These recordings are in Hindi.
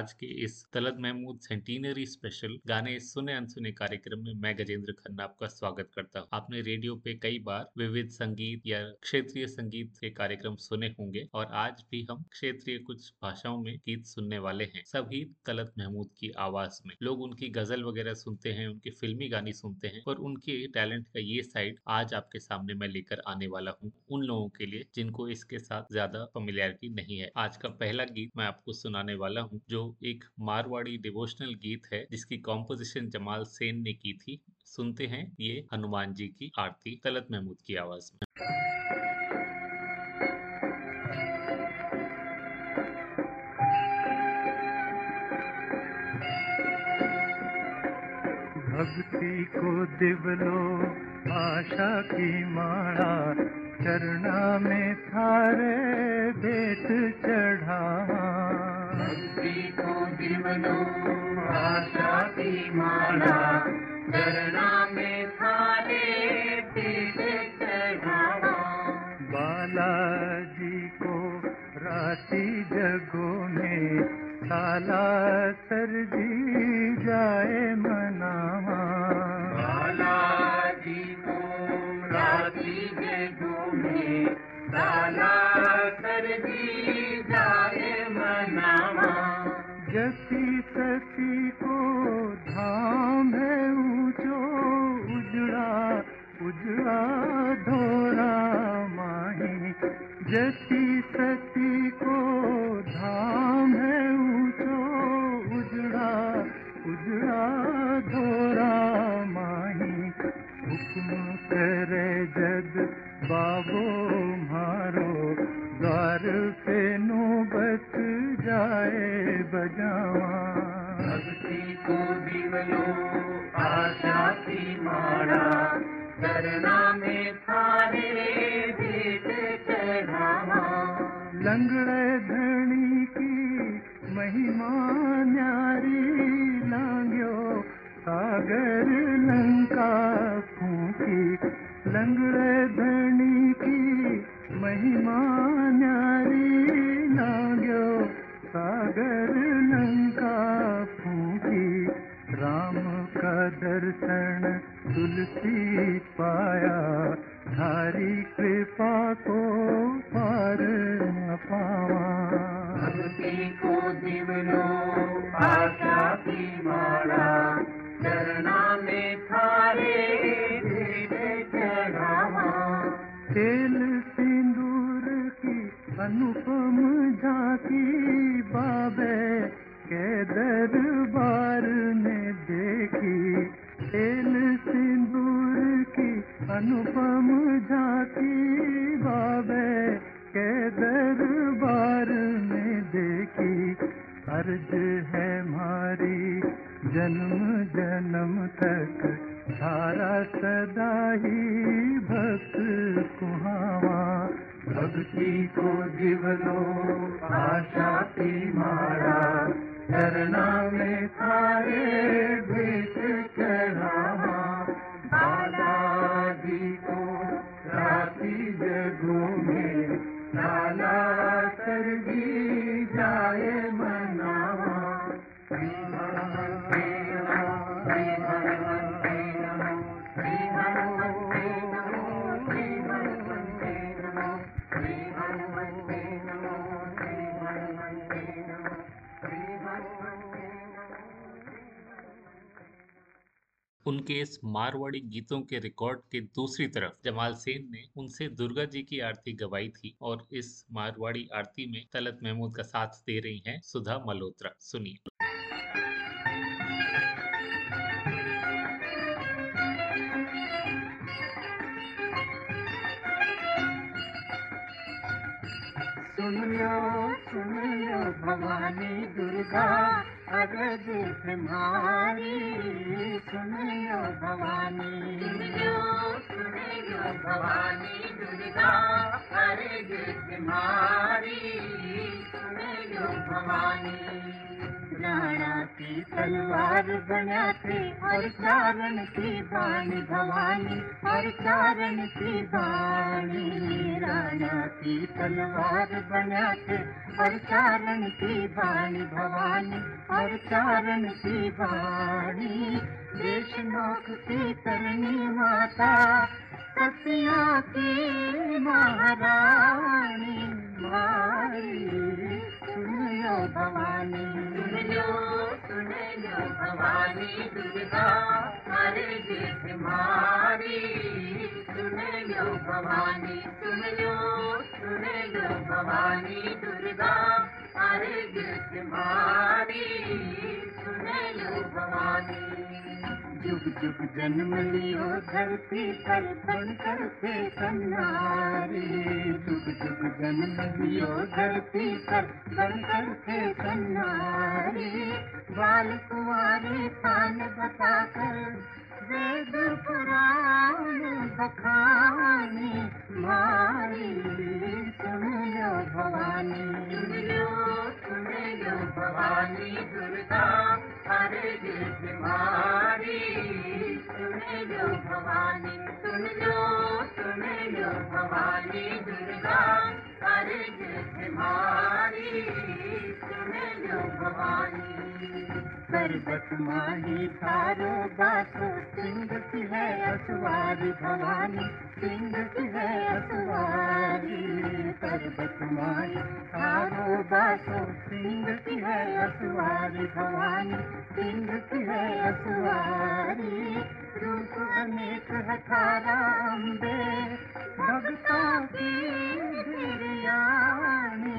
आज के इस तलत महमूद सेंटिनरी स्पेशल गाने सुने अनसुने कार्यक्रम में मैं गजेंद्र खन्ना आपका स्वागत करता हूँ। आपने रेडियो पे कई बार विविध संगीत या क्षेत्रीय संगीत के कार्यक्रम सुने होंगे और आज भी हम क्षेत्रीय कुछ भाषाओं में गीत सुनने वाले हैं। सभी तलत महमूद की आवाज़ में। लोग उनकी गज़ल वगैरह सुनते हैं, उनकी फिल्मी गाने सुनते हैं और उनके टैलेंट का ये साइड आज आपके सामने मैं लेकर आने वाला हूँ उन लोगों के लिए जिनको इसके साथ ज़्यादा फेमिलियरिटी नहीं है। आज का पहला गीत मैं आपको सुनाने वाला हूँ, जो एक मारवाड़ी डिवोशनल गीत है, जिसकी कॉम्पोजिशन जमाल सेन ने की थी। सुनते हैं ये हनुमान जी की आरती, तलत महमूद की आवाज़ में। भक्ति को दिवलो, आशा की माला चरणा में थारे बेट चढ़ा भक्ति को दिवलो आशा की माला चरना में चढ़ावा बालाजी को राती जगो में साला सरजी जाए मनावा बालाजी को राती जगो में साला सरजी जाए जसी सती को धाम है ऊंचो उजड़ा उजड़ा धोरा माही। जसी सती को धाम है ऊंचो उजड़ा उजड़ा धोरा माही। हुक्म करे जद बाबो मारो, द्वार पे नौबत जाए बजावा। भक्ति को दिवलो आशा की माड़ा करना में थारे भेट चढ़ावा। लंगड़े धनी की महिमा। इस मारवाड़ी गीतों के रिकॉर्ड के दूसरी तरफ़, जमाल सेन ने उनसे दुर्गा जी की आरती गवाई थी और इस मारवाड़ी आरती में तलत महमूद का साथ दे रही हैं सुधा मल्होत्रा। सुनिए। भवानी दुर्गा, अगर देख मारी। सुन भवानी सुन भवानी दुर्गा अरज तुम्हारी सुन भवानी। की तलवार बना थे और चारण की बाणी भवानी, और चारण की बाणी। की तलवार बना थे और चारण की बाणी भवानी, और चारण की बाणी। देश नोक की करनी माता सतिया की महारानी मारी सुन लो भवानी। सुन लो सुन लो भवानी, दुर्गा हरे देश मारी। सुन भवानी सुन लो सुन भवानी, दुर्गा हरे देश मारी। सुन लो भवानी। जुग जुग जन्म लियो धरती पर बनकर से सन्नारी जुग जुग जन्म लियो धरती पर बनकर से सन्नारी बाल कुमारी पान बताकर वेद पुराण बखानी मारी भवानी। सुन लो सुन लो भवानी, दुर्गा हरे देश मारी। सुन लो भवानी सुन लो सुन लो भवानी, दुर्गा हरे देश मारी। सुन लो भवानी। पर्वत माही बासो सिंह की है असवारी भवानी की है असवारी पर्वत माही बासो सिंह की है असवारी भवानी की है असवारी रूप अनेक हठारा अम्बे, भक्तों की गिरियानी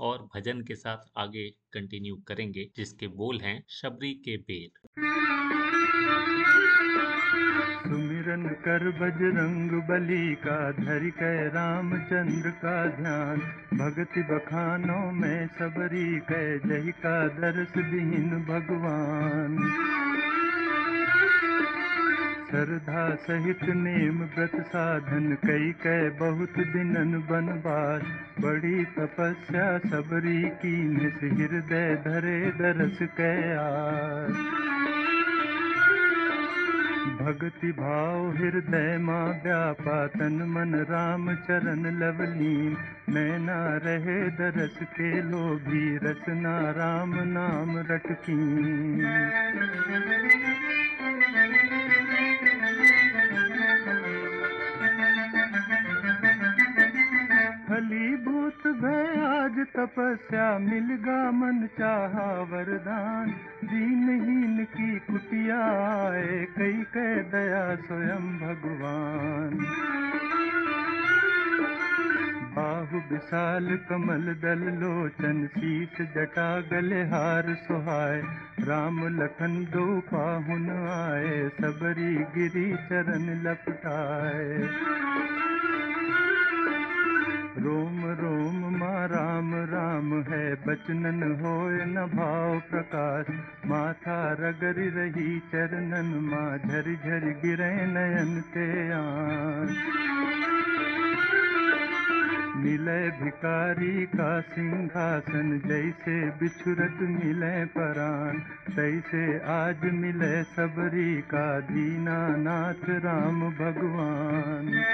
और भजन के साथ आगे कंटिन्यू करेंगे, जिसके बोल हैं शबरी के बेर। सुमिरन कर बजरंग बली का धर कै रामचंद्र का ध्यान। भगति बखानों में सबरी कै जही का दर्श दीन भगवान। श्रद्धा सहित नेम व्रत साधन कई कै बहुत दिनन बनवास बड़ी तपस्या सबरी की हृदय धरे दरस कै आस। भक्ति भाव हृदय माँ व्यापा तन मन राम चरण लवलीन। नैना रहे दरस के लोभी रसना राम नाम रटकी फलीभूत भय, आज तपस्या मिलगा मन चाहा वरदान। दीनहीन की कुटिया आए, कई कह दया स्वयं भगवान। बाहु विशाल कमल दल लोचन शीस जटा गले हार सुहाय राम लखन दो पाहुन आए, सबरी गिरी चरण लपटाए। रोम रोम माँ, राम राम है, बचनन होय न भाव प्रकाश। माथा रगरी रही चरणन माँ, झर झर गिरे नयन ते मिले भिकारी का सिंहासन, जैसे बिछुरत मिले परान। तैसे आज मिले सबरी का दीनानाथ राम भगवान।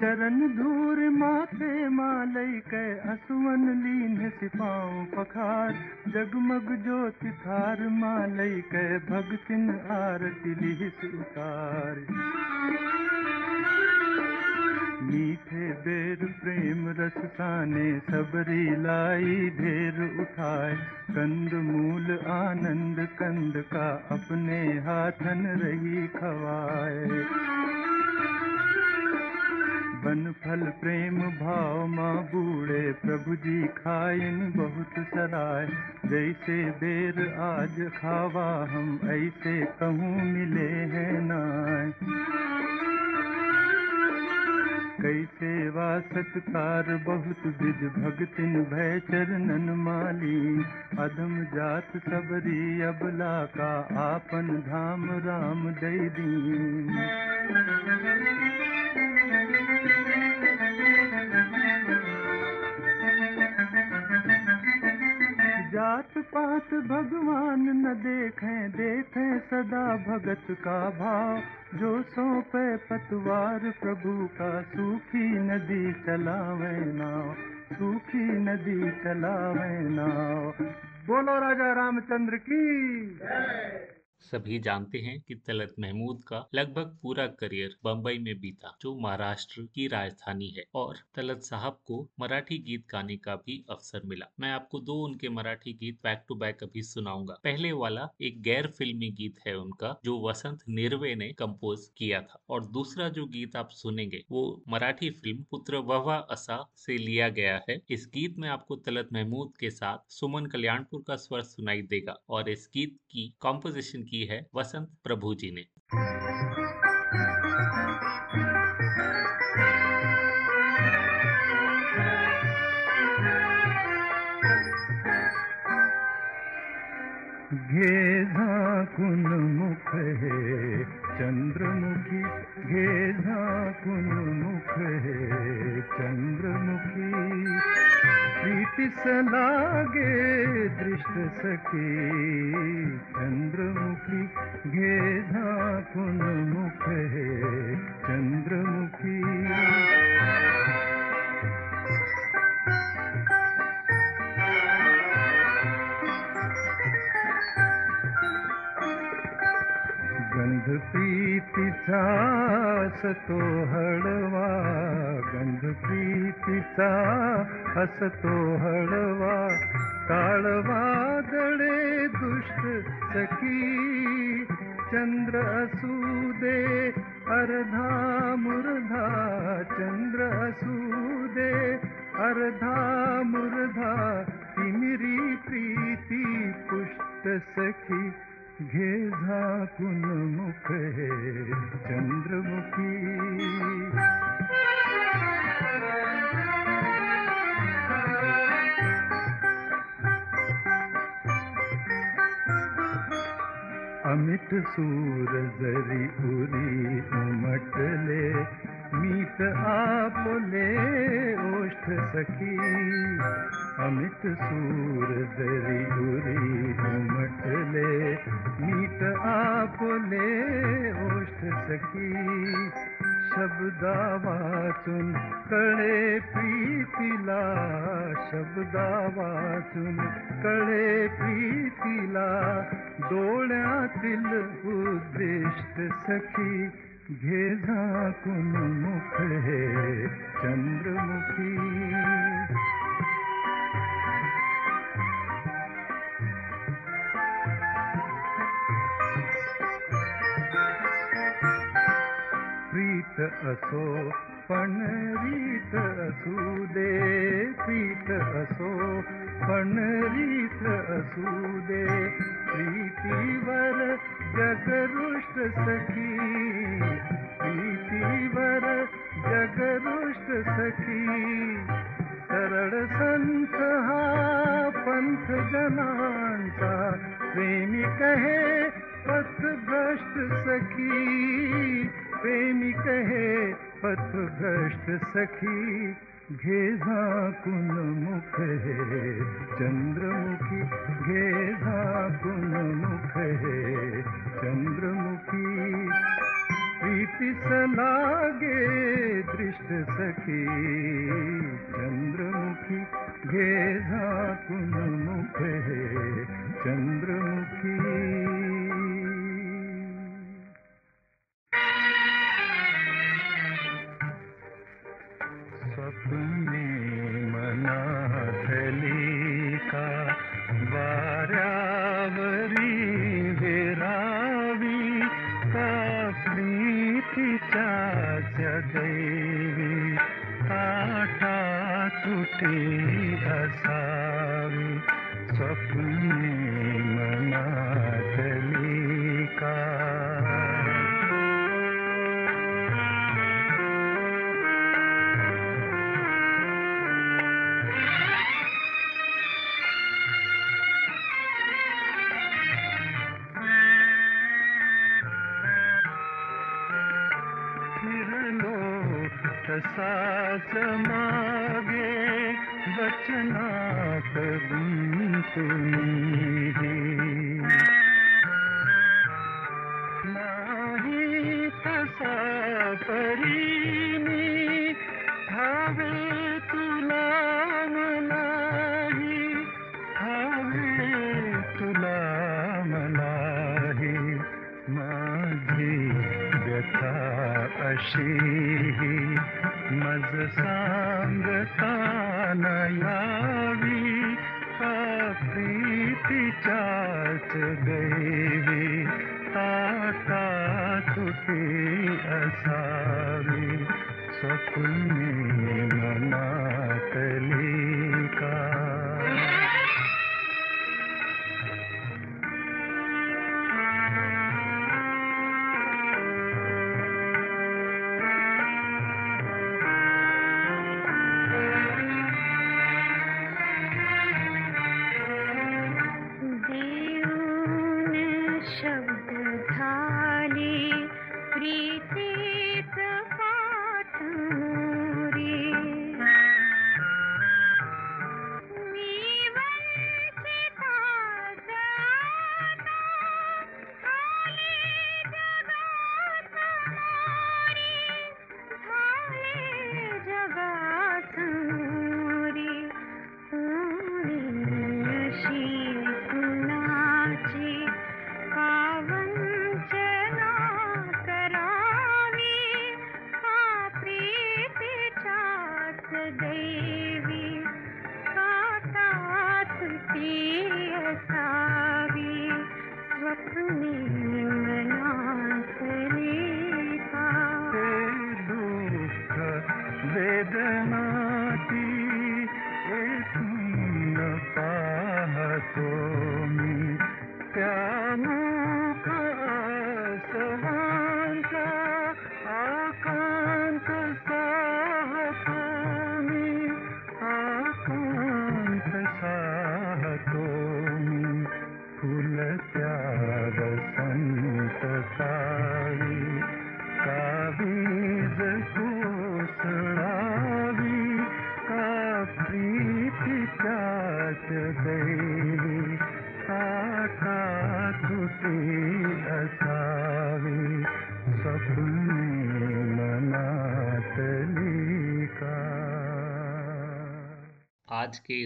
चरण धूर माथे मालय कै असुवन लीन सिपाऊ पखार। जगमग ज्योति थार मालय कै भगतिन आरती लिहिस उतार मीठे बेर प्रेम रस साने सबरी लाई, ढेर उठाए। कंद मूल आनंद, कंद का अपने हाथन रही खवाए। बन फल प्रेम भाव माँ बूढ़े, प्रभु जी खाइन बहुत सराय। जैसे बेर आज खावा हम, ऐसे कहूँ मिले हैं नाय। कैसे वा सत्कार बहुत विध भगतिन भय चरणन माली। अधम जात सबरी अबला का आपन धाम राम दई दीन। जात पात भगवान न देखें देखें सदा भगत का भाव। जो सौंपे पतवार प्रभु का, सूखी नदी चलावे नाव, सूखी नदी चलावे नाव। बोलो राजा रामचंद्र की। सभी जानते हैं कि तलत महमूद का लगभग पूरा करियर बम्बई में बीता, जो महाराष्ट्र की राजधानी है, और तलत साहब को मराठी गीत गाने का भी अवसर मिला। मैं आपको दो उनके मराठी गीत बैक टू बैक अभी सुनाऊँगा। पहले वाला एक गैर फिल्मी गीत है उनका, जो वसंत निर्वे ने कंपोज किया था, और दूसरा जो गीत आप सुनेंगे, वो मराठी फ़िल्म पुत्र ववा असा से लिया गया है। इस गीत में आपको तलत महमूद के साथ सुमन कल्याणपुर का स्वर सुनाई देगा, और इस गीत की कॉम्पोजिशन की है वसंत प्रभु जी ने। घे झाकून मुख हे, चंद्रमुखी। घे झाकून मुख हे, चंद्रमुखी। प्रीतिस लागे दृष्ट सखी, चंद्रमुखी। घे झाकून मुख हे, चंद्रमुखी। प्रीतीचा असतो हळवा गंध प्रीतीचा असतो हळवा. काळवा दळे दुष्ट सखी चंद्र असू दे अर्धा मुर्धा चंद्र असू दे अर्धा मुर्धा तिमिरी प्रीती पुष्ट सखी. घे झाकून मुख हे चंद्रमुखी। अमित सूर जरी उरी उमटले मीत आपले ओष्ठ सखी अमित सूर जरी उरी उमटले मीत आपले ओष्ठ सखी शब्दा वाचून कळे प्रीतीला शब्दा वाचून कळे प्रीतीला डोळ्यातील उद्दिष्ट सखी। घे झाकून मुख हे चंद्रमुखी। प्रीत असो, पण रीत असू दे। प्रीत असो, पण रीत असू दे। प्रीतीवर जगरुष्ट सखी, प्रीतीवर जगरुष्ट सखी। सरळ संत पंथ जनांचा, प्रेमी कहे पथभ्रष्ट सखी। प्रेमी कहे पथभ्रष्ट सखी। घे झाकून मुख हे, चंद्रमुखी घे झाकून मुख हे, चंद्रमुखी। प्रीतिस लागे दृष्ट सखी, चंद्रमुखी घे झाकून मुख हे, चंद्रमुखी। सीधा सा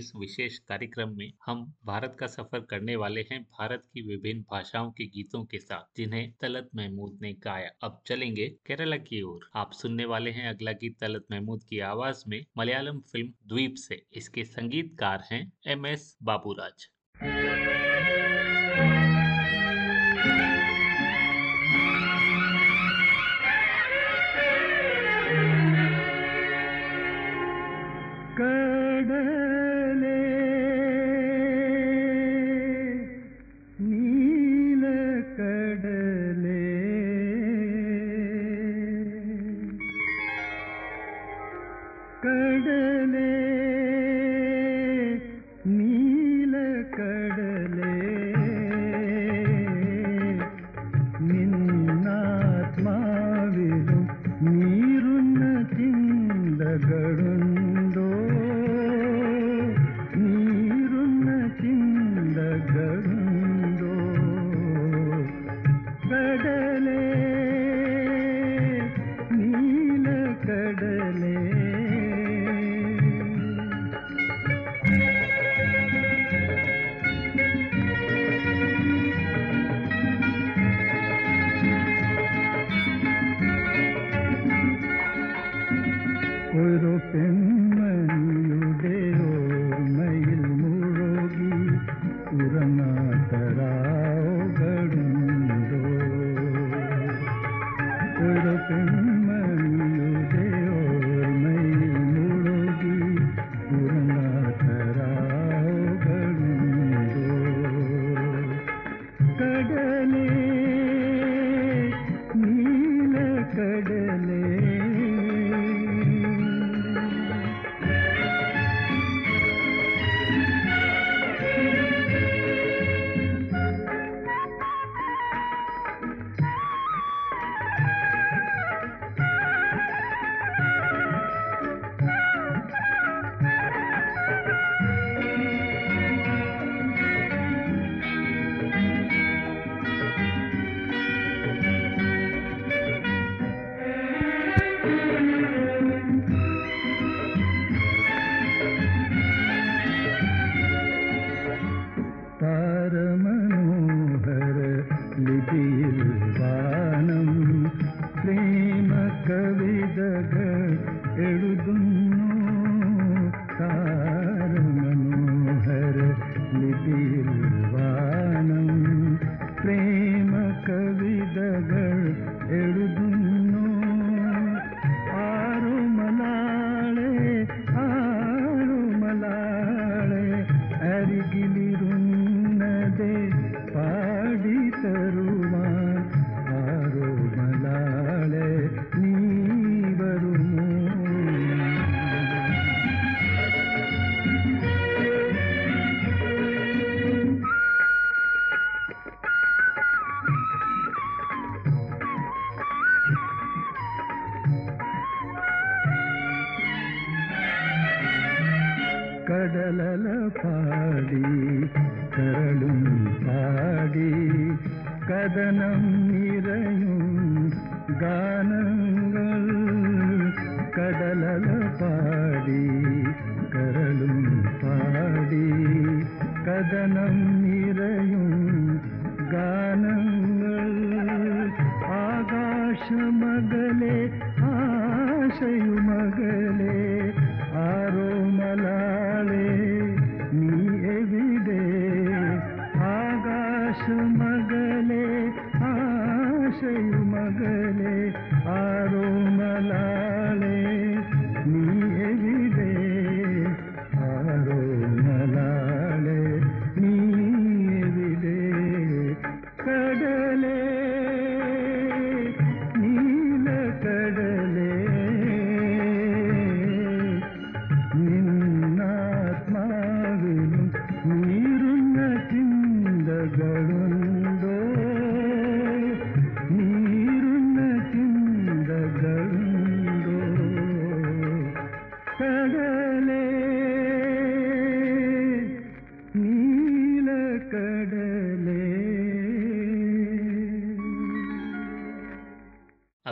इस विशेष कार्यक्रम में हम भारत का सफ़र करने वाले हैं भारत की विभिन्न भाषाओं के गीतों के साथ, जिन्हें तलत महमूद ने गाया। अब चलेंगे केरला की ओर। आप सुनने वाले हैं अगला गीत तलत महमूद की आवाज़ में मलयालम फ़िल्म द्वीप से। इसके संगीतकार हैं M S Baburaj. Thank you.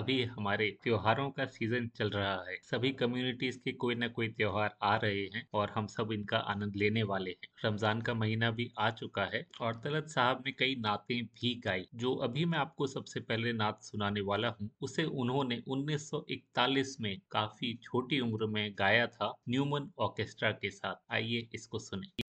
अभी हमारे त्योहारों का सीज़न चल रहा है। सभी कम्युनिटीज के कोई ना कोई त्योहार आ रहे हैं और हम सब इनका आनंद लेने वाले हैं। रमज़ान का महीना भी आ चुका है और तलत साहब ने कई नाते भी गाई। जो अभी मैं आपको सबसे पहले नात सुनाने वाला हूँ, उसे उन्होंने 1941 में काफ़ी छोटी उम्र में गाया था न्यूमन ऑर्केस्ट्रा के साथ। आइए इसको सुने।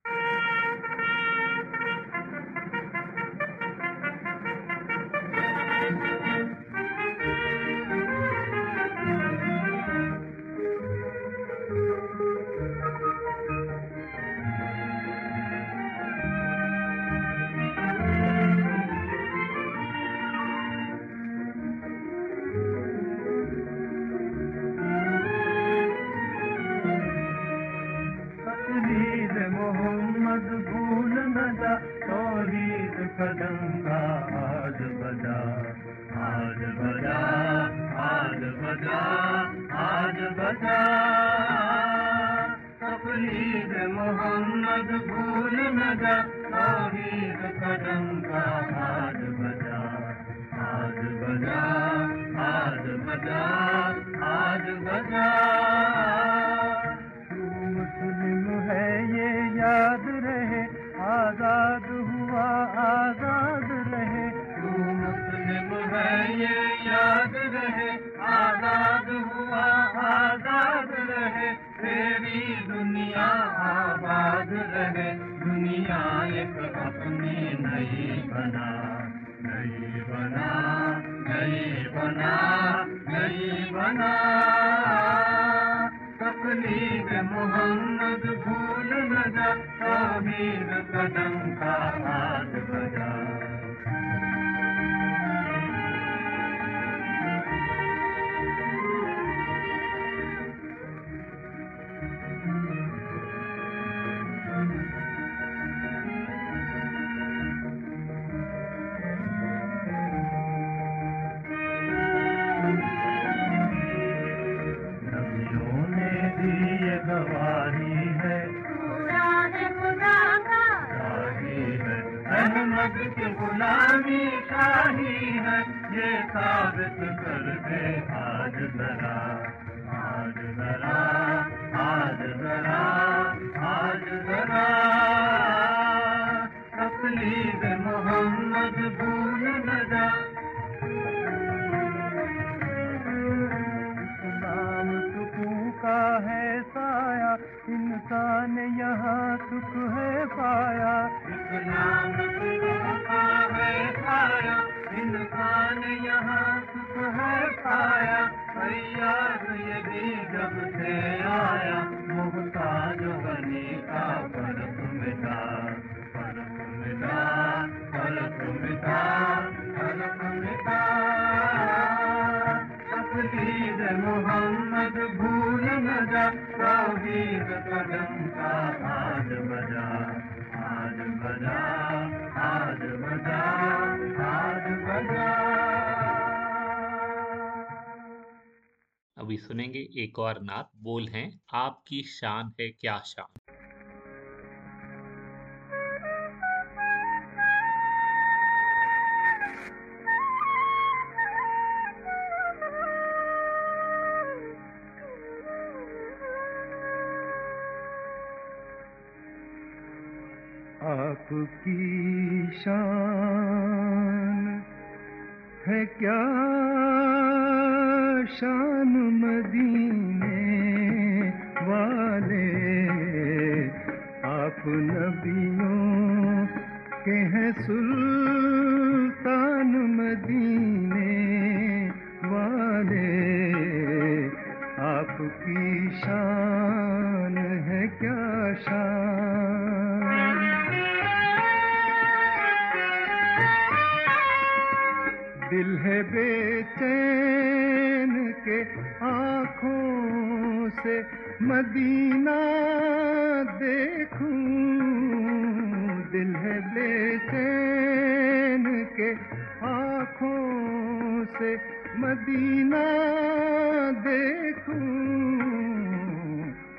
की गुलामी शाही है, ये साबित कर दे आज जरा। आज जरा आज जरा आज जरा। तकलीफ़ मोहम्मद भूल न जा। नाम का है साया, इंसान यहाँ सुख है पाया। नाम है साया इंसान यहाँ सुख है पाया, फरियाद यदि जब से आया। मुहताज बनी का फ़र्क मिटा फ़र्क मिटा फ़र्क मिटा फ़र्क मिटा। तकलीद मोहम्मद भूल न जा, तौहीद कदम का आज बजा आज बजा आज बजा। अभी सुनेंगे एक और नात बोल हैं आपकी शान है क्या शान? आपकी शान है क्या शान मदीने वाले? आप नबियों के हैं सुल्तान मदीने वाले। आपकी शान है क्या शान बेचैन के आँखों से मदीना देखूँ। दिल है बेचैन के आँखों से मदीना देखूँ।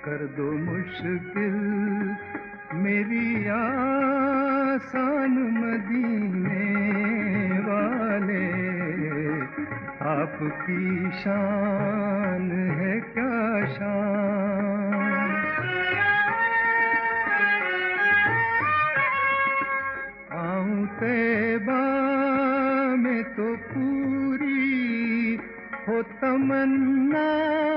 कर दो मुश्किल मेरी आसान मदीने वाले। आपकी शान है क्या शान? आऊँ तैबा में तो पूरी हो तमन्ना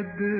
कद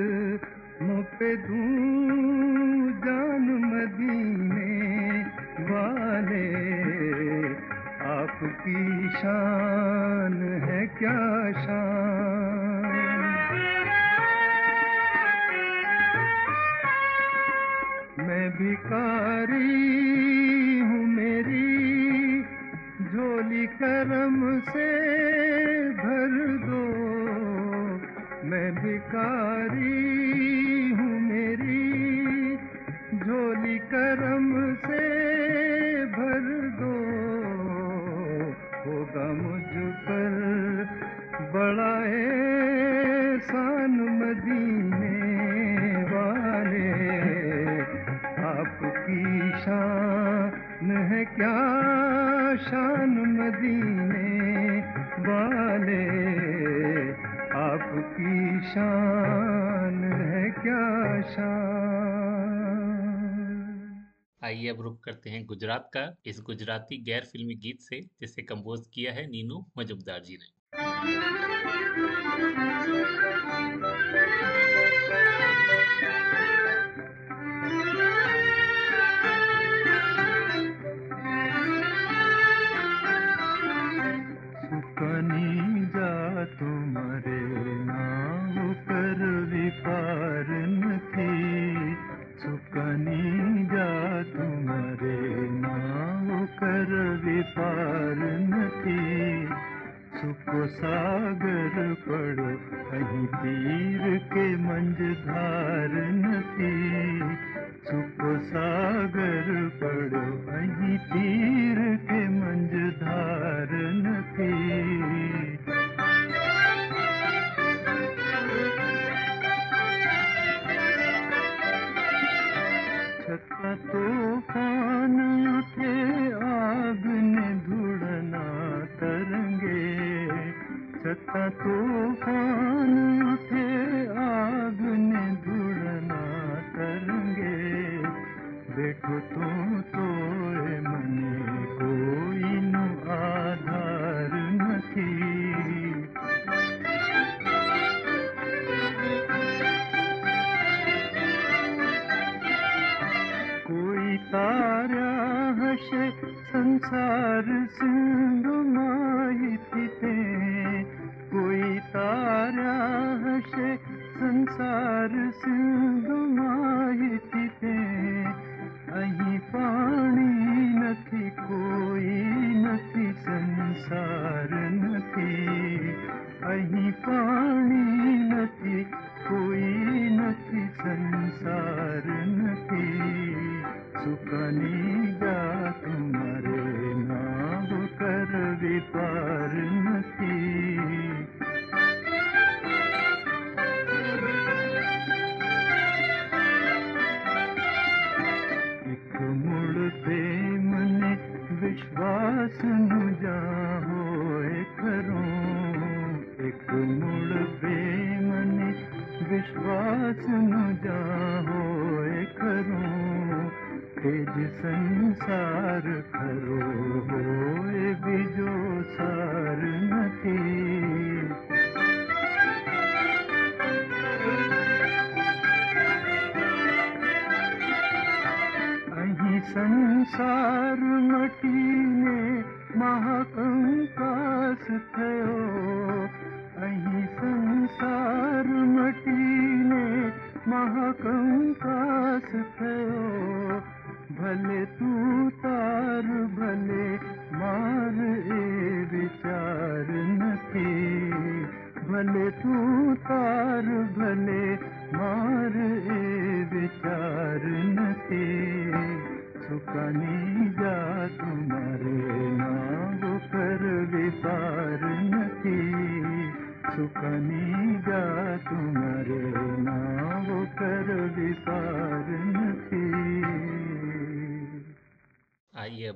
गुजरात का इस गुजराती गैर फिल्मी गीत से, जिसे कंपोज किया है नीनू मजुमदार जी ने। सकतो का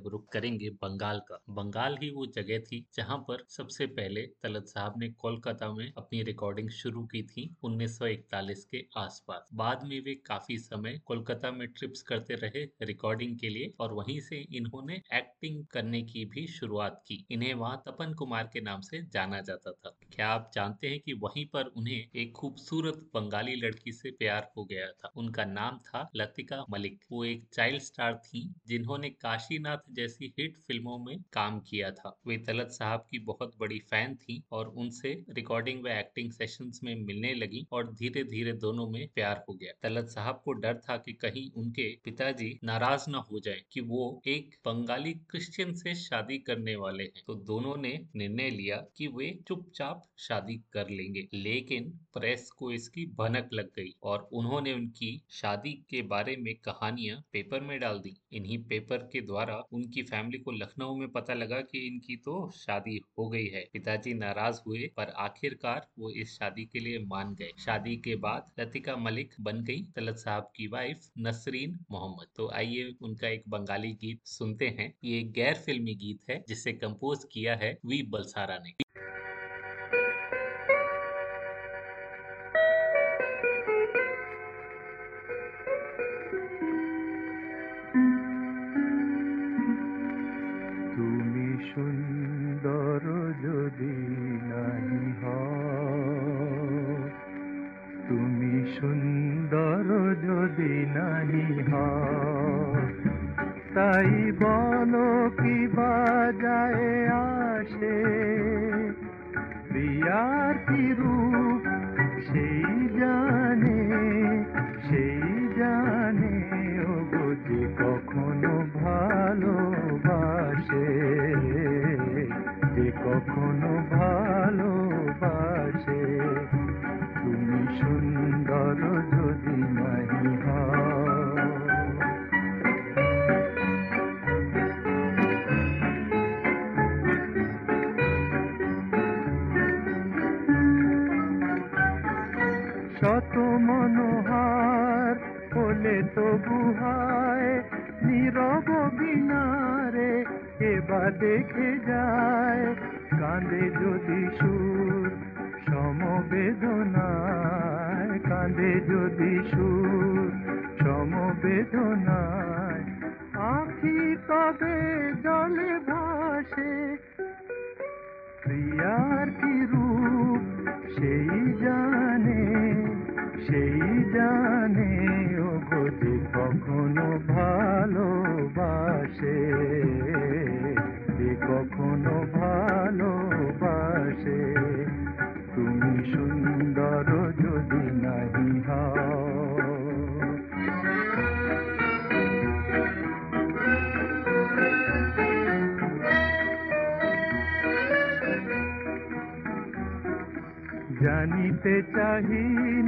अब करेंगे बंगाल का। बंगाल ही वो जगह थी जहाँ पर सबसे पहले तलत साहब ने कोलकाता में अपनी रिकॉर्डिंग शुरू की थी 1941 के आसपास। बाद में वे काफ़ी समय कोलकाता में ट्रिप्स करते रहे रिकॉर्डिंग के लिए और वहीं से इन्होंने एक्टिंग करने की भी शुरुआत की। इन्हें वहाँ तपन कुमार के नाम से जाना जाता था। क्या आप जानते हैं कि वहीं पर उन्हें एक खूबसूरत बंगाली लड़की से प्यार हो गया था? उनका नाम था लतिका मलिक। वो एक चाइल्ड स्टार थी जिन्होंने काशीनाथ जैसी हिट फ़िल्मों में काम किया था। वे तलत साहब की बहुत बड़ी फ़ैन थी और उनसे रिकॉर्डिंग व एक्टिंग सेशंस में मिलने लगी और धीरे धीरे दोनों में प्यार हो गया। तलत साहब को डर था कि कहीं उनके पिताजी नाराज़ न हो जाए कि वो एक बंगाली क्रिश्चियन से शादी करने वाले हैं। तो दोनों ने निर्णय लिया कि वे चुपचाप शादी कर लेंगे। लेकिन प्रेस को इसकी भनक लग गई और उन्होंने उनकी शादी के बारे में कहानियाँ पेपर में डाल दी। इन्हीं पेपर के द्वारा उनकी फैमिली को लखनऊ में पता लगा कि इनकी तो शादी हो गई है। पिताजी नाराज़ हुए, पर आखिरकार वो इस शादी के लिए मान गए। शादी के बाद लतिका मलिक बन गई, तलत साहब की वाइफ नसरीन मोहम्मद। तो आइए उनका एक बंगाली गीत सुनते हैं। ये गैर फिल्मी गीत है, जिसे कंपोज किया है वी बलसारा ने। যদি সুর সমবেদনায় चाहिए।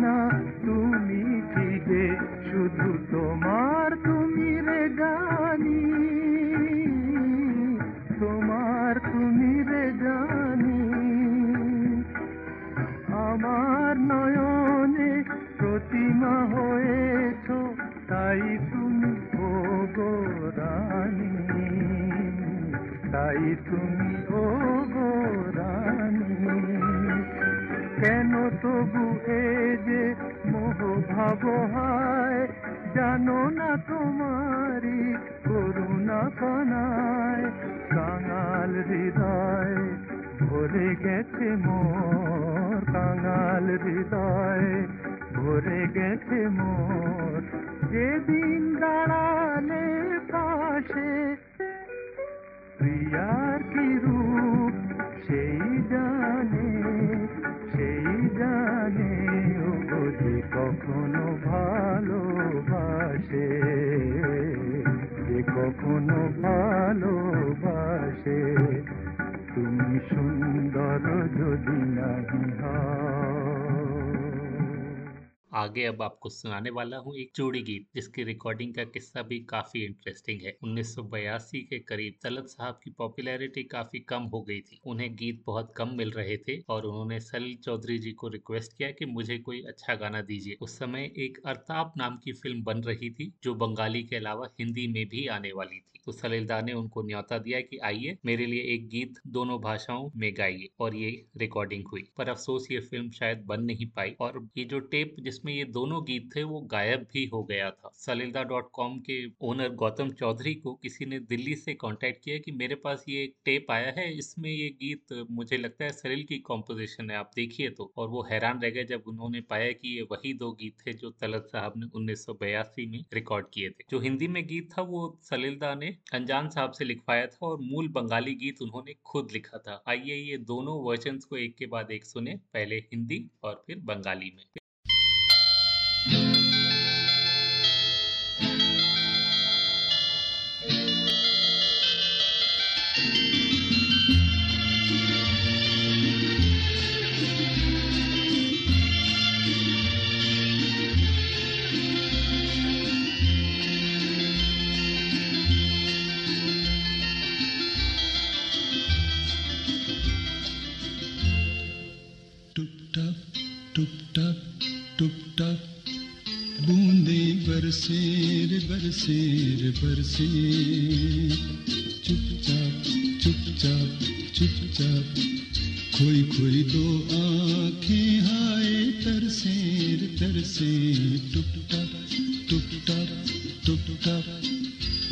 आपको सुनाने वाला हूँ एक जोड़ी गीत, जिसकी रिकॉर्डिंग का किस्सा भी काफ़ी इंटरेस्टिंग है। 1982 के करीब तलत साहब की पॉपुलैरिटी काफ़ी कम हो गई थी। उन्हें गीत बहुत कम मिल रहे थे और उन्होंने सलील चौधरी जी को रिक्वेस्ट किया कि मुझे कोई अच्छा गाना दीजिए। उस समय एक अरताप नाम की फ़िल्म बन रही थी, जो बंगाली के अलावा हिंदी में भी आने वाली थी। तो सलील दा ने उनको न्योता दिया कि आइए, मेरे लिए एक गीत दोनों भाषाओं में गाइए और ये रिकॉर्डिंग हुई। पर अफसोस, ये फ़िल्म शायद बन नहीं पाई और ये जो टेप जिसमें ये दोनों गीत थे, वो गायब भी हो गया था। सलीलदा डॉट कॉम के ओनर गौतम चौधरी को किसी ने दिल्ली से कॉन्टेक्ट किया कि मेरे पास ये एक टेप आया है, इसमें ये गीत मुझे लगता है सलील की कॉम्पोजिशन है, आप देखिए तो। और वो हैरान रह गए जब उन्होंने पाया कि ये वही दो गीत थे जो तलत साहब ने उन्नीस सौ बयासी में रिकॉर्ड किए थे। जो हिंदी में गीत था, वो सलीलदा ने अनजान साहब से लिखवाया था और मूल बंगाली गीत उन्होंने खुद लिखा था। आइए ये दोनों वर्जन को एक के बाद एक सुने, पहले हिंदी और फिर बंगाली में। रे बरसे चुपचाप चुपचाप चुपचाप। खोई खोई दो आँखें हाय तरसे रे तरसे टुप टप टुप टप टुप टप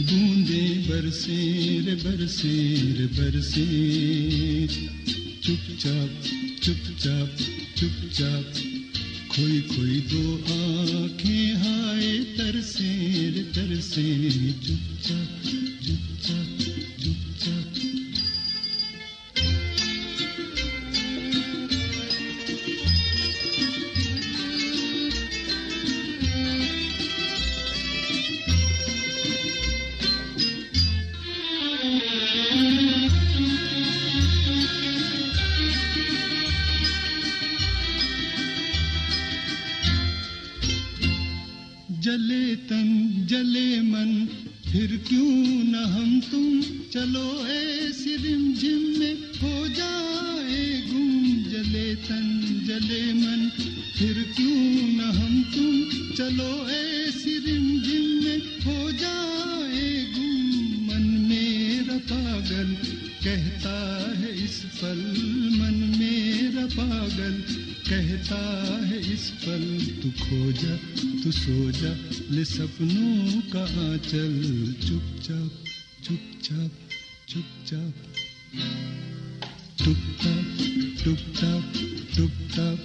बूंदे बरसे रे बरसे टप टुप टप टुप टप टुप टप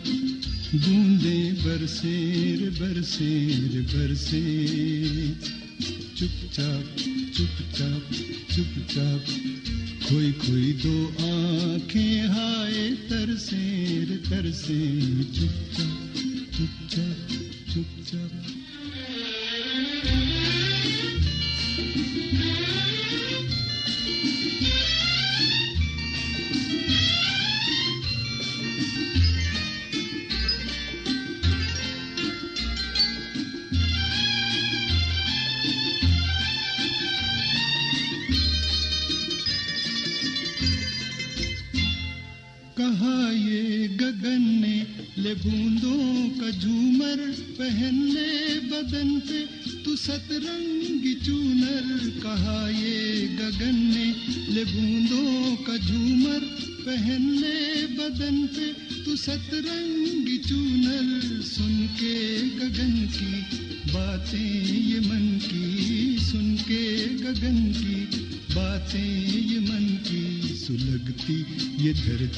बूंदे बरसेर बरसेर बरसे चुपचाप चुपचाप चुपचाप खोई खोई दो आँखें हाय तरसेर, तरसे, चुपचाप।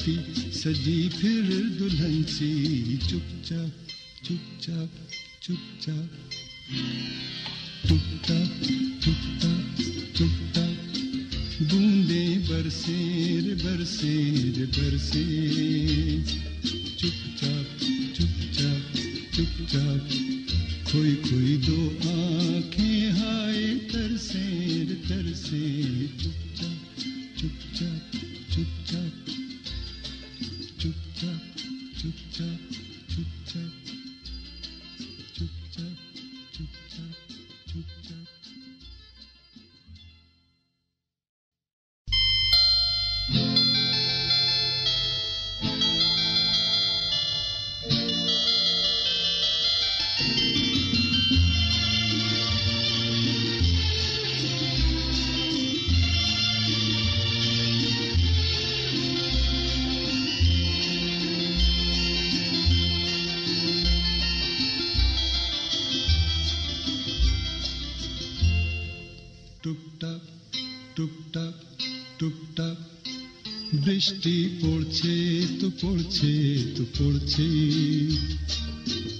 सी सजी फिर दुल्हन सी। चुपचाप चुपचाप चुपचाप।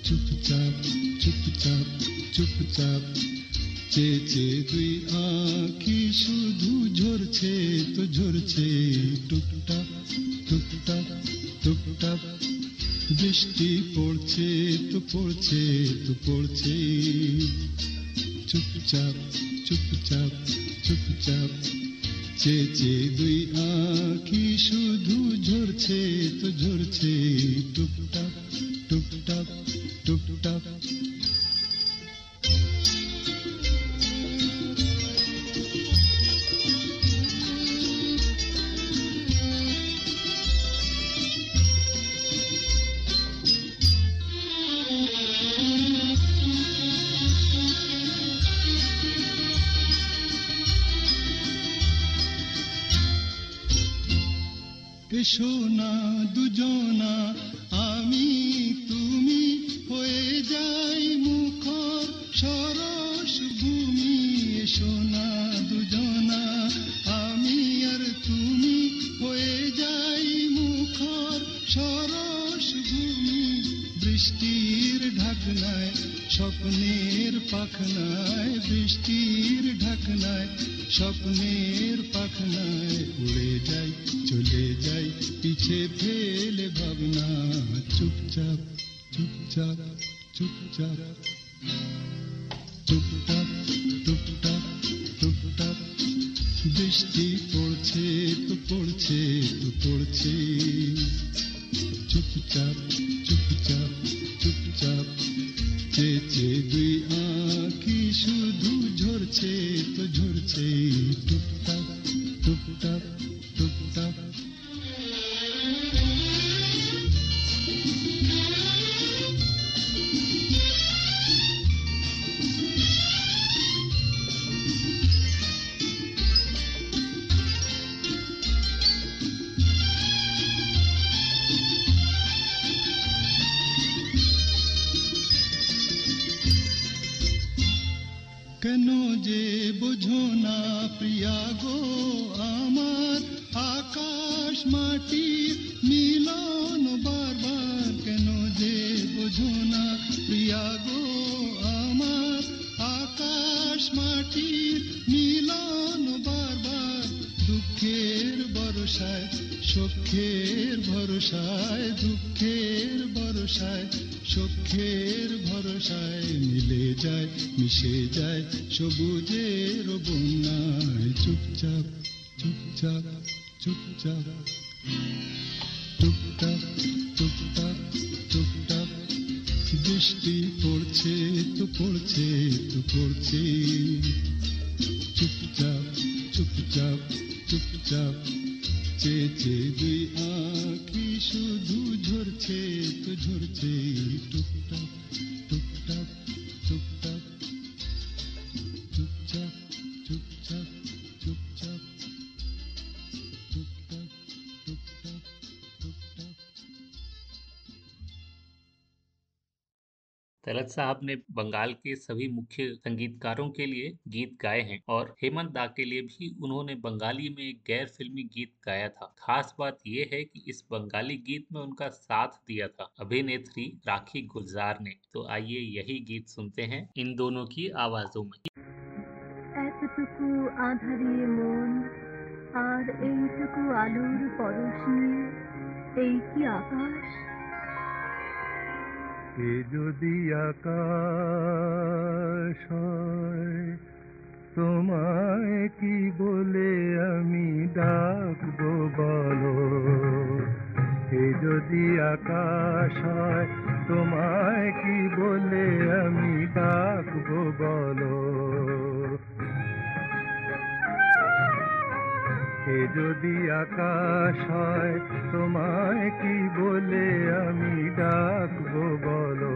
চুপচাপ চুপচাপ চুপচাপ। চেচে দুই আঁকি শুধু ঝরছে, তো ঝরছে। টুকটাক টুকটাক টুকটাক। বৃষ্টি পড়ছে, তো পড়ছে তো পড়ছে। চুপচাপ চুপচাপ চুপচাপ। চেচে দুই আঁখি শুধু ঝরছে তো ঝরছে টুকটাক টুকটাক টুকটাক। सुना दुजोना রাত্রির মিলন বারবার, দুঃখের বরসায় সখ্যের ভরসায়, দুঃখের সখ্যের ভরসায় মিলে যায়, মিশে যায় সবুজের বন্যায়। চুপচাপ চুপচাপ চুপচাপ টুকটাক টুকটাক বৃষ্টি পড়ছে, তো পড়ছে তো পড়ছে। চুপচাপ চুপচাপ চুপচাপ চেয়েছে দুই আঁখি শুধু ঝরছে, তো ঝরছে। টুকটাক तलत साहब ने बंगाल के सभी मुख्य संगीतकारों के लिए गीत गाए हैं और हेमंत दा के लिए भी उन्होंने बंगाली में एक गैर फिल्मी गीत गाया था खास बात यह है कि इस बंगाली गीत में उनका साथ दिया था अभिनेत्री राखी गुलजार ने तो आइए यही गीत सुनते हैं इन दोनों की आवाजों में এতটুকু আধারিয়ে মন আর এইটুকু আলোর পরশ নিয়ে এই কি আকাশ এ যদি আকাশ তোমায় কি বলে আমি ডাকবো বলো? এ যদি আকাশ হয়, তোমায় কি বলে আমি ডাকবো বলো? এ যদি আকাশ হয়, তোমায় কি বলে আমি ডাকবো বলো?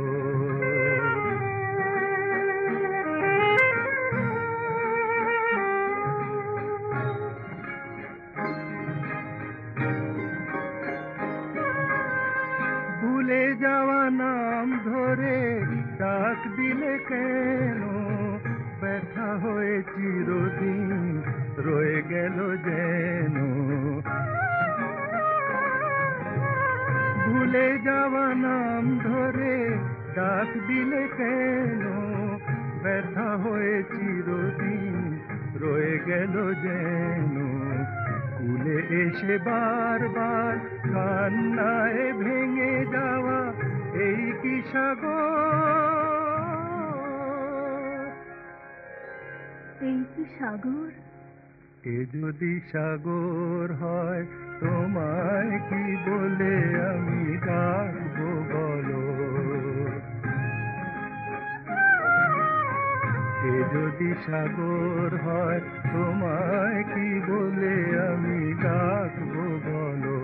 ভুলে যাওয়া নাম ধরে ডাক দিলে কেন? ব্যথা হয়ে চিরদিন রয়ে গেল যেন। ভুলে যাওয়া নাম ধরে ডাক দিলে কেন? ব্যথা হয়ে চিরদিন রয়ে গেল যেন। কুলে এসে বারবার কান্নায় ভেঙে যাওয়া এই কি সাগর? এই কি সাগর? এ যদি সাগর হয়, তোমায় কি বলে আমি ডাকবো বলো? এ যদি সাগর হয়, তোমায় কি বলে আমি ডাকবো বলো?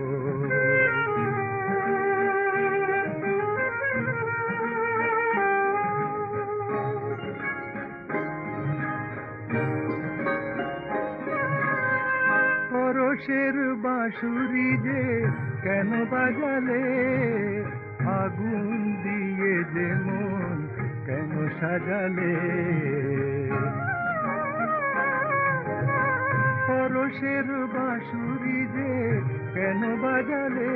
পরশের বাঁশুরি যে কেন বাজালে? আগুন দিয়ে যে মন কেন সাজালে? পরশের বাঁশুরি যে কেন বাজালে?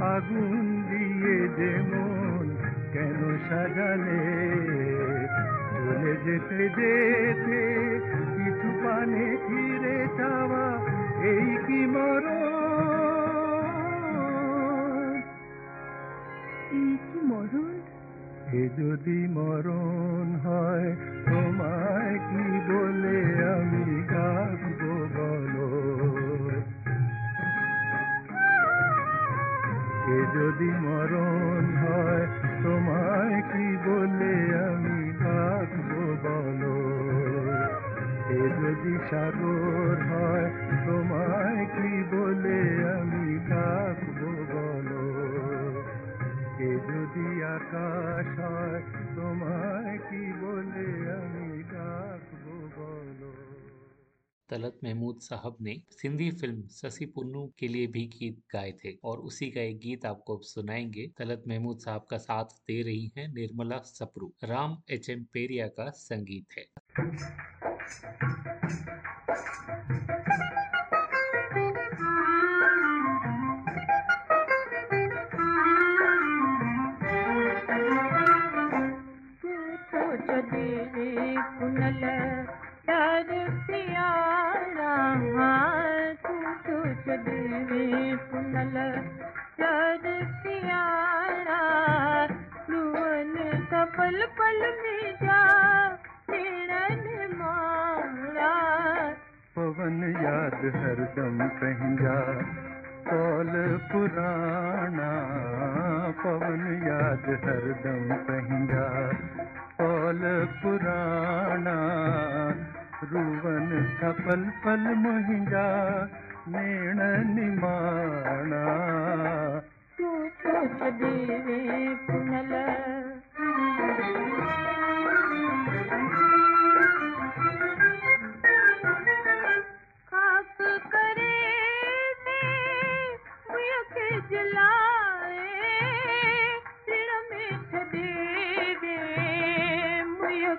আগুন দিয়ে যে মন কেন সাজালে? চলে যেতে যেতে কিছু পানে ফিরে যাওয়া এই কি মরণ? এই কি মরণ? এ যদি মরণ হয় তোমায় কি বলে আমি ডাকবো বলো? এ যদি মরণ হয় তোমায় কি বলে আমি ডাকবো বলো? এ যদি সাগর হয় তোমায় কি বলে আমি ডাকবো বলো এ যদি আকাশ হয় তোমায় কি বলে আমি ডাকবো বলো तलत महमूद साहब ने सिंधी फिल्म ससी पुन्नू के लिए भी गीत गाए थे और उसी का एक गीत आपको अब सुनाएंगे तलत महमूद साहब का साथ दे रही हैं निर्मला सप्रू राम एच एम पेरिया का संगीत है देवी कुनल चयारामी सुनल चयारजा मारा। पवन याद सरदम कॉल पुराणा। पवन यादि हरदम पंहिंजा कौल पुराना रुवन था पल पल मुहिंजा नेण निमाणा। खाक करे ने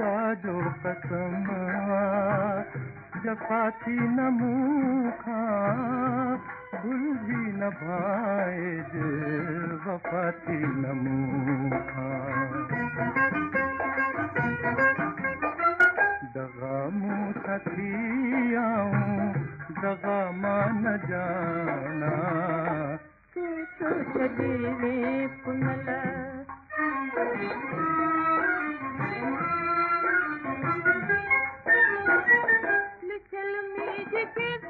खुदा जो कसम जफा थी न मूं खां भुलिजी न भाइज वफ़ा थी न दगा मूं थी आऊँ, दगा माँ न जाना। तूं पुनल। Mississippi.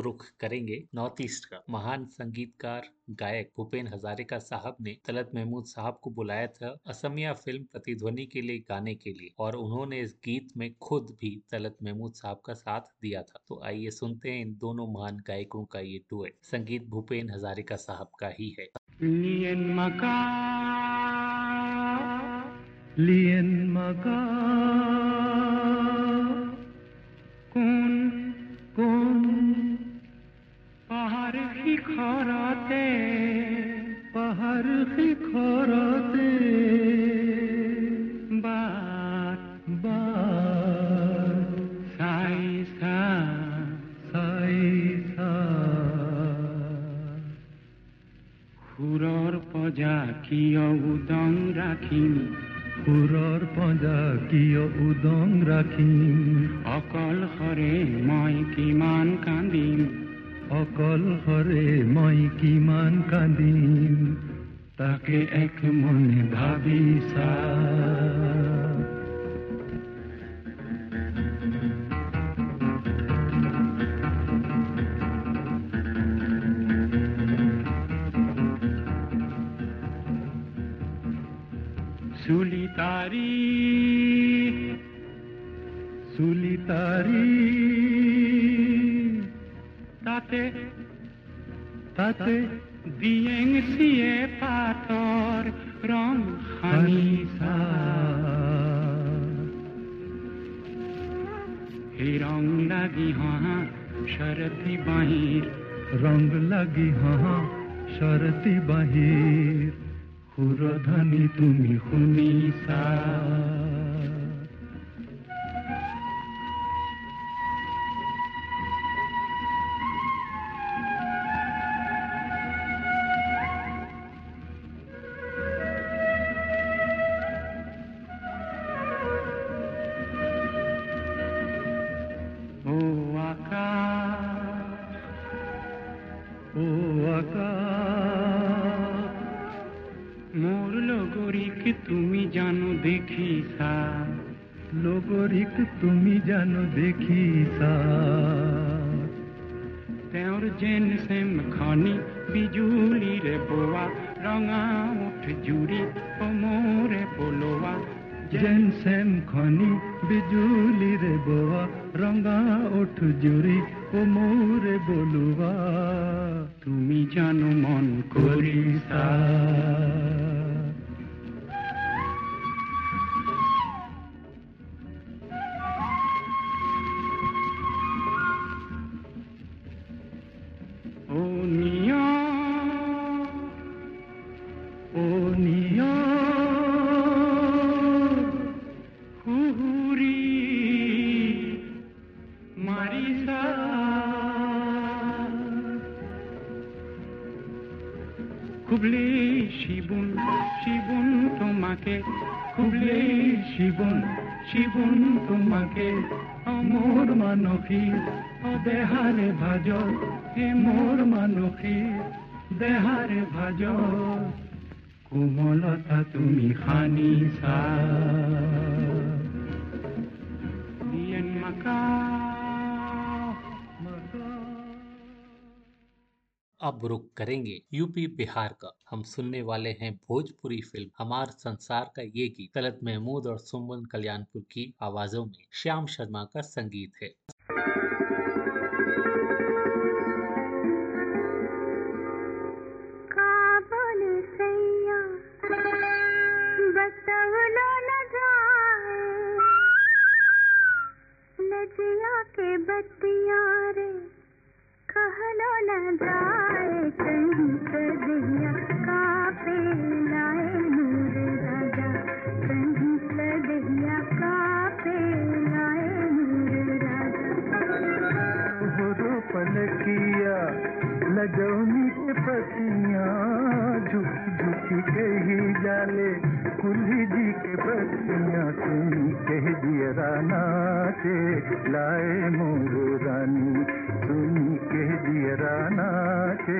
रुख करेंगे। नॉर्थ ईस्ट का महान संगीतकार, गायक भूपेन हजारिका साहब ने तलत महमूद साहब को बुलाया था असमिया फ़िल्म प्रतिध्वनि के लिए गाने के लिए और उन्होंने इस गीत में खुद भी तलत महमूद साहब का साथ दिया था। तो आइए सुनते हैं इन दोनों महान गायकों का ये डुएट संगीत भूपेन हजारिका साहब का ही है। Lien maka लियन मगा কোন খরাতে পাহাড় খরাতে বার বার সাই সা সাই সা। পজা কিয় উদং ৰাখিম সুৰৰ পজা কিয় উদং ৰাখিম অকল সৰে মই কিমান কান্দিম? অকলশৰে মই কিমান কান্দিম তাকে এক মনে ভাবিছা চুলি তাৰি চুলি তাৰি তাতে তাতে দিয়েং সিয়ে পাথর রং হানিসা। হে রং লাগি হা শরতি বাহির। রং লাগি হা শরতি বাহির। সুরধনী তুমি শুনিছা জানো দেখি সা লগরিক তুমি জানো দেখি সা তেওঁৰ যেন চেম খনি বিজুলিৰে বোৱা, ৰঙা উঠ জুৰি সমৰে পলোৱা। যেন চেম খনি বিজুলিৰে বোৱা, ৰঙা উঠ জুৰি কোমৰে বলোৱা। তুমি জানো মন কৰিছা। करेंगे। यूपी बिहार का हम सुनने वाले हैं भोजपुरी फ़िल्म हमार संसार का ये गीत। तलत महमूद और सुमन कल्याणपुर की आवाजों में श्याम शर्मा का संगीत है। के बत्तियाँ रे, कहलो न जाए। कही कुल्ली जी के बतिया सुनी कह दिया राना से लाए मोर रानी, सुनी कह दिया राना से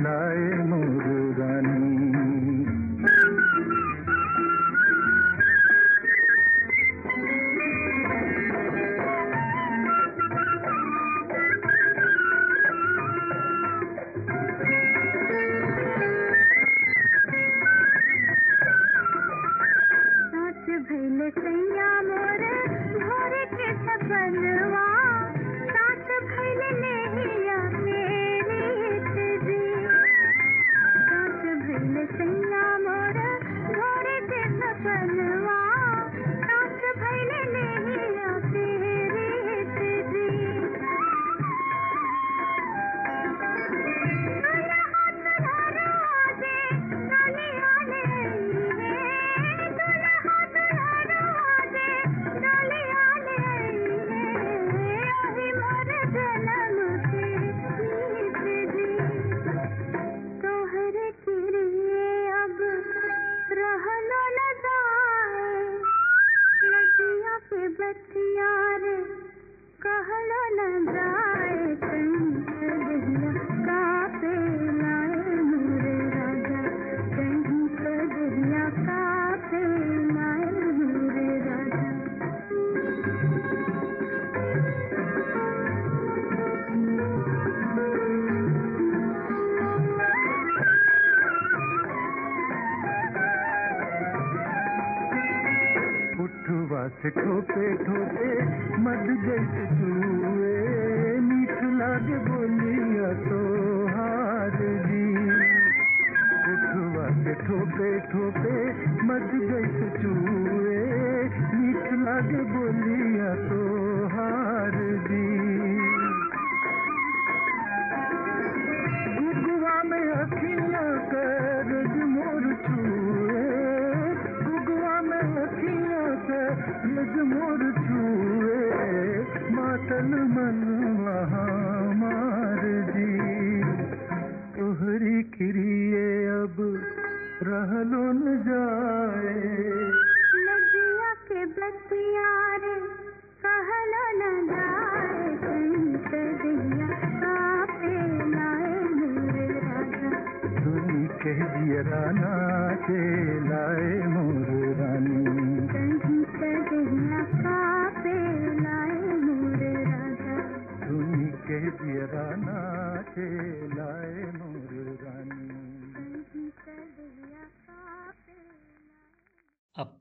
लाए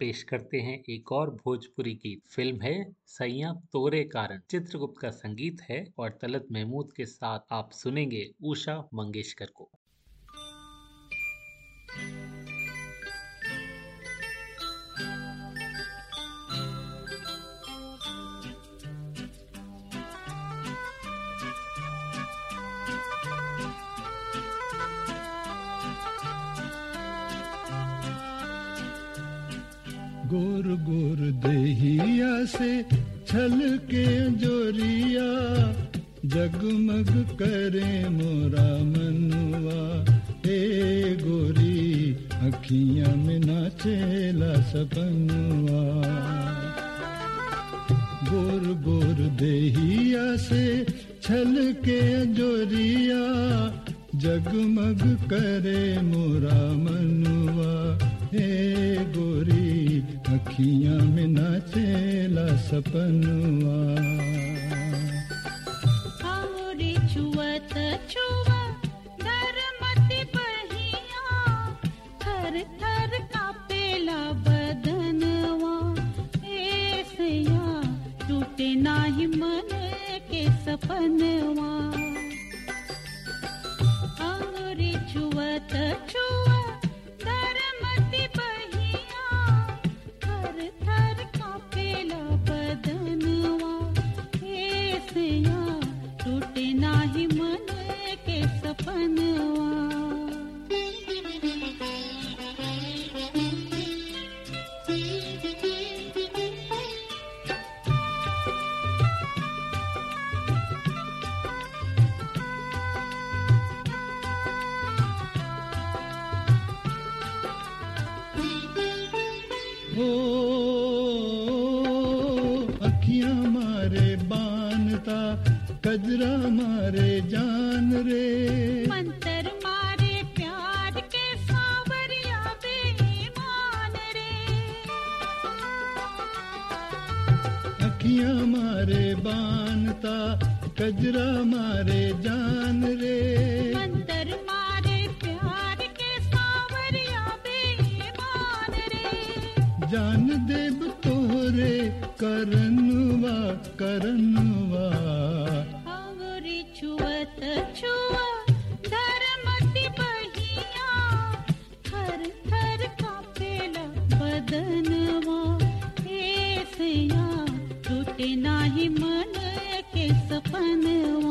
पेश करते हैं एक और भोजपुरी गीत फ़िल्म है, सैया तोरे कारण। चित्रगुप्त का संगीत है और तलत महमूद के साथ आप सुनेंगे उषा मंगेशकर को। कजरा मारे जान रे। मंतर मारे प्यार के सावरिया बेमान रे। जान देव तोरे करनुवा करनुवा आवरी छुआ I knew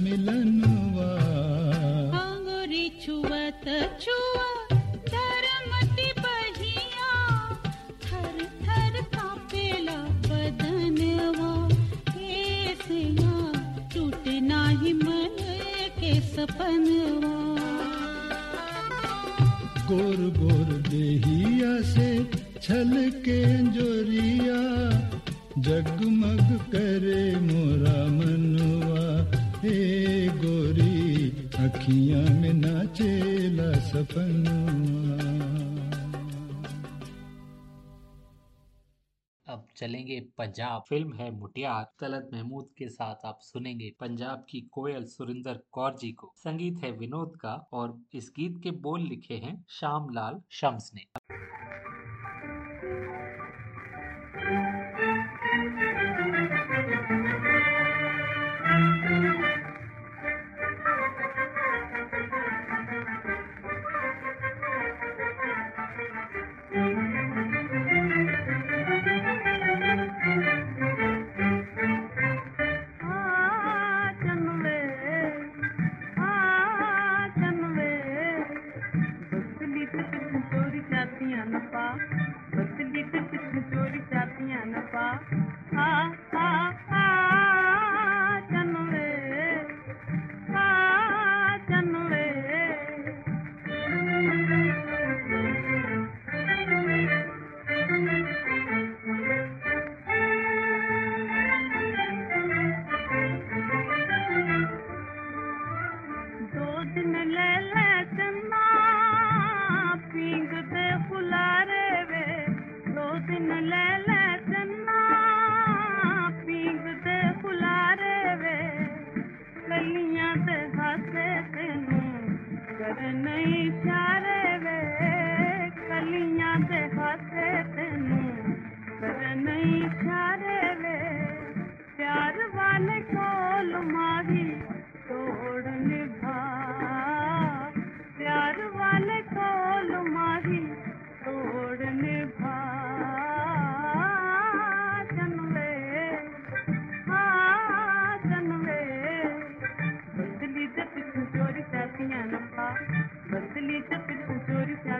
मिलनवा मिलनवा। अंगुरी छुअत छुआ धरमती बहिया थर थर कापेला बदनवा। टूट नाही मन के सपनवा। गोर गोर देहिया से छल के जोरिया जगमग करे मोरा मनवा अखियाँ में नाचेला सपनवा अब चलेंगे पंजाब। फ़िल्म है मुटियार। तलत महमूद के साथ आप सुनेंगे पंजाब की कोयल सुरिंदर कौर जी को। संगीत है विनोद का और इस गीत के बोल लिखे हैं श्याम लाल शम्स ने।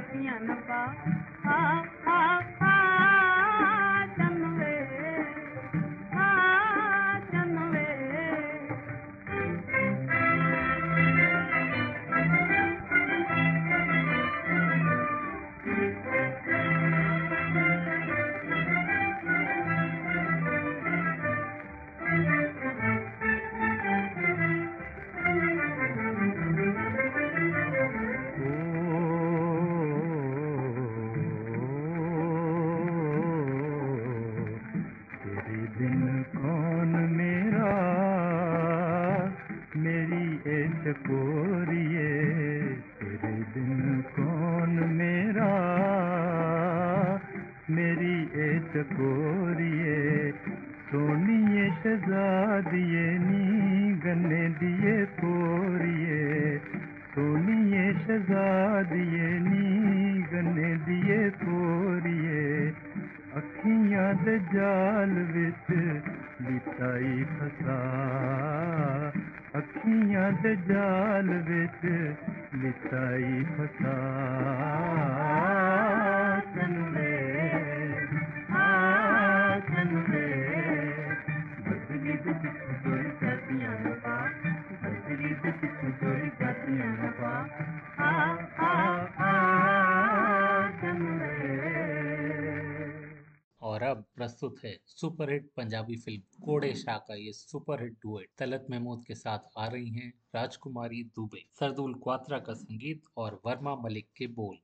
चोरी चातियाँ न पा आ आ। प्रस्तुत है सुपरहिट पंजाबी फ़िल्म कोड़े शाह का ये सुपरहिट डुएट तलत महमूद के साथ आ रही हैं राजकुमारी दुबे, सरदुल क्वात्रा का संगीत और वर्मा मलिक के बोल।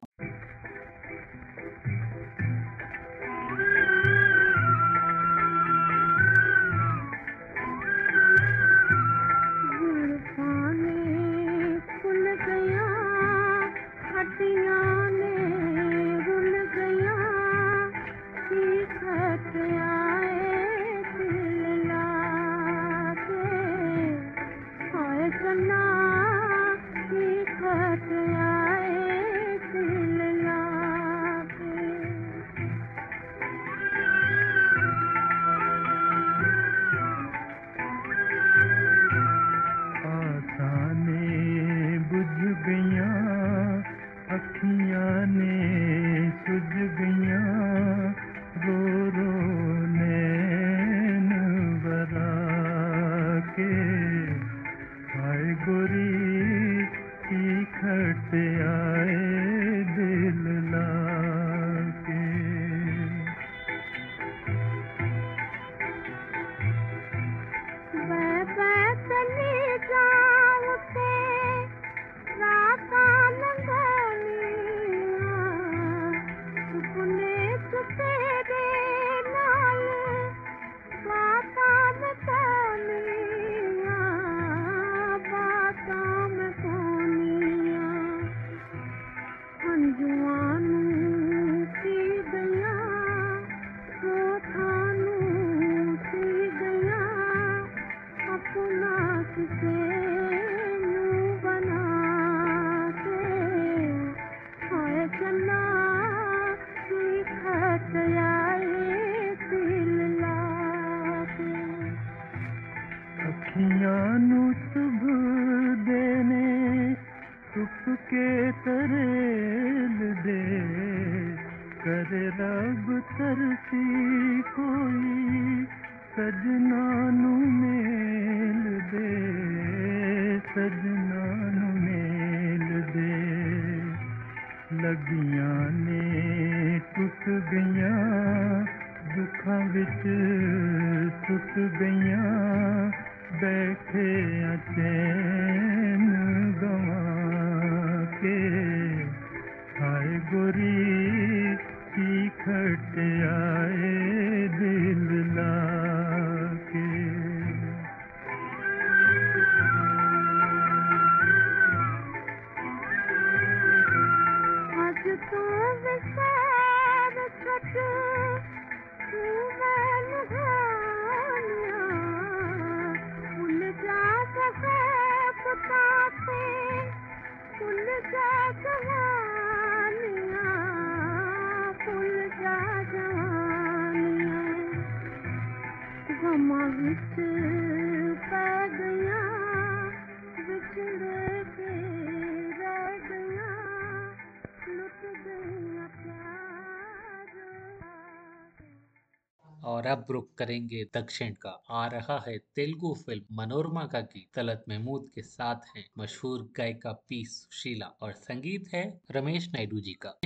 और अब रुक करेंगे दक्षिण का। आ रहा है तेलुगु फ़िल्म मनोरमा का गीत। तलत महमूद के साथ हैं मशहूर गायिका पी सुशीला और संगीत है रमेश नायडू जी का।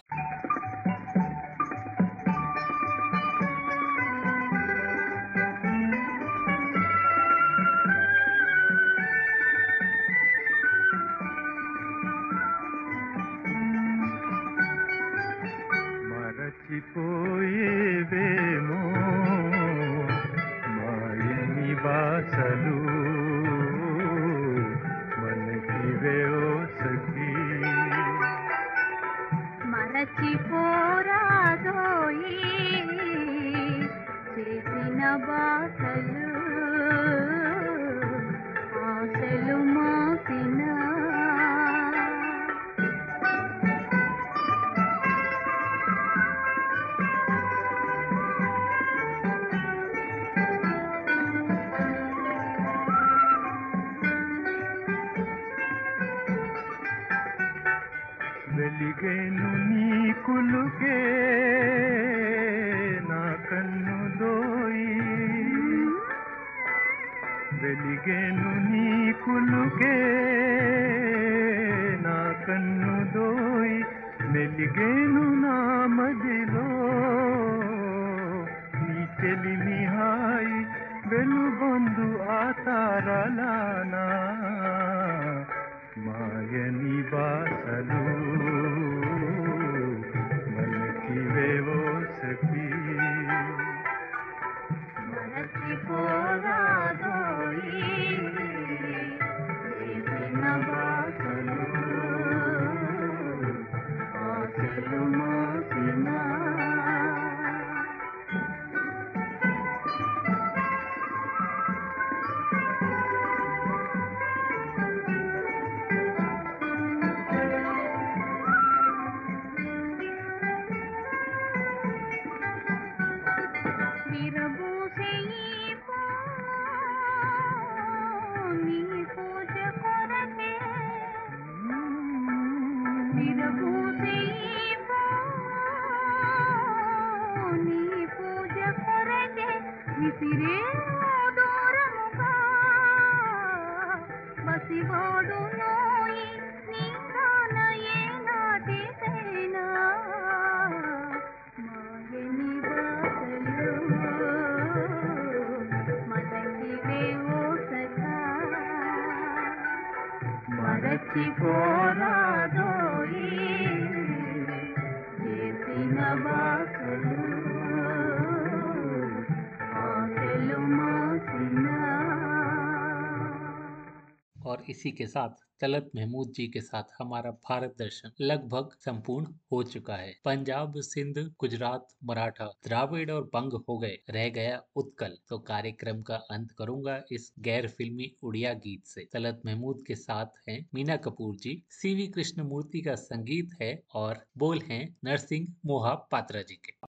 इसी के साथ तलत महमूद जी के साथ हमारा भारत दर्शन लगभग संपूर्ण हो चुका है। पंजाब, सिंध, गुजरात, मराठा द्राविड़ और बंग हो गए, रह गया उत्कल। तो कार्यक्रम का अंत करूँगा इस गैर फिल्मी उड़िया गीत से। तलत महमूद के साथ हैं मीना कपूर जी सीवी कृष्णमूर्ति का संगीत है और बोल हैं नरसिंह मोहा पात्रा जी के।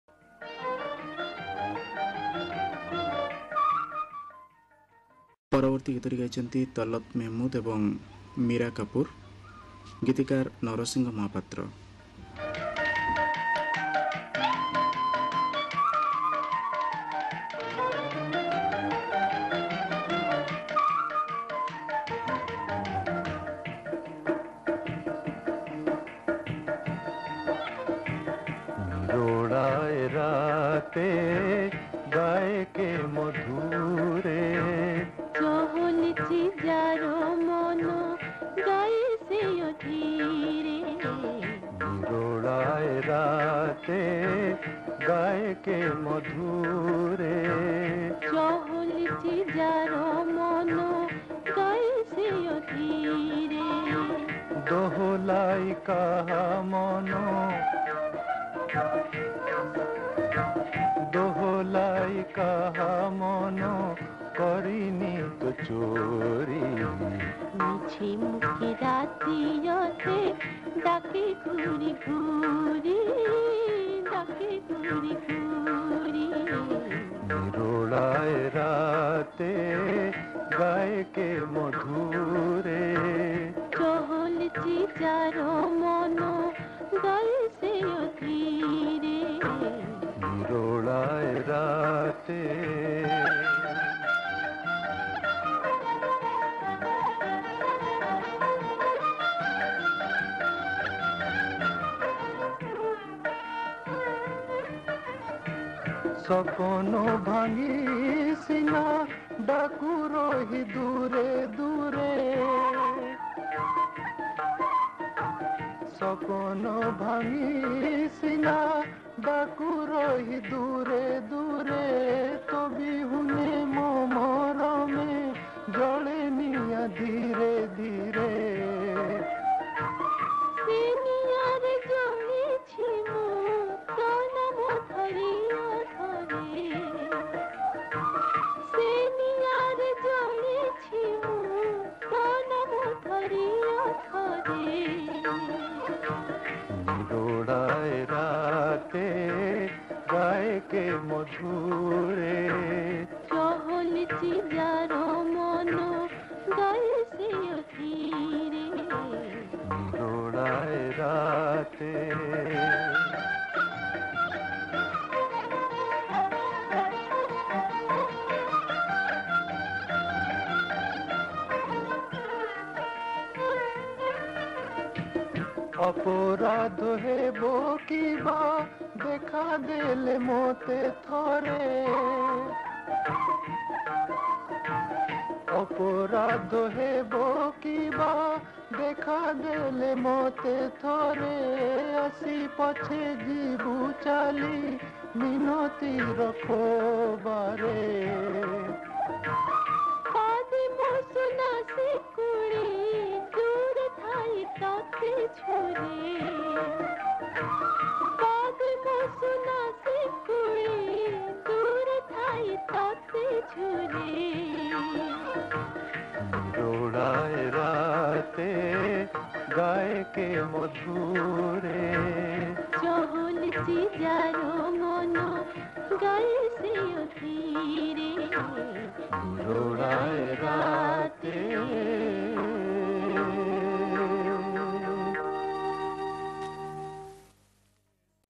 ପରବର୍ତ୍ତୀ ଗୀତଟି ଗାଇଛନ୍ତି ତଲତ ମେହମୁଦ ଏବଂ ମୀରା କାପୁର ଗୀତିକାର ନରସିଂହ ମହାପାତ୍ର ডাকুরোহি দূরে দূরে। সপন ভাঙিসিনা ডাকুরোহি দূরে দূরে। তবি হুনে মো মরমে জলে নিয়া ধীরে ধীরে। কোথায় রাতে গায়কে মধুরে। চহল চিজার মন গাইছে ধীরে দোড়ায় রাতে जादू है वो की बा देखा दिल मोते थोरे। অপরাধ হেব কিবা দেখা দেলে মতে থরে আসি পছে জীবু চালি মিনতি রখবারে কাদি মোসনা সে কুড়ি ताके छोरे पागल को सुना से कुड़ी दूर थाई ताके छोरे जोड़ाए राते गाय के मधुरे চহল চিজার মন গায়ে সে ধীরে জোড়ায় রাতে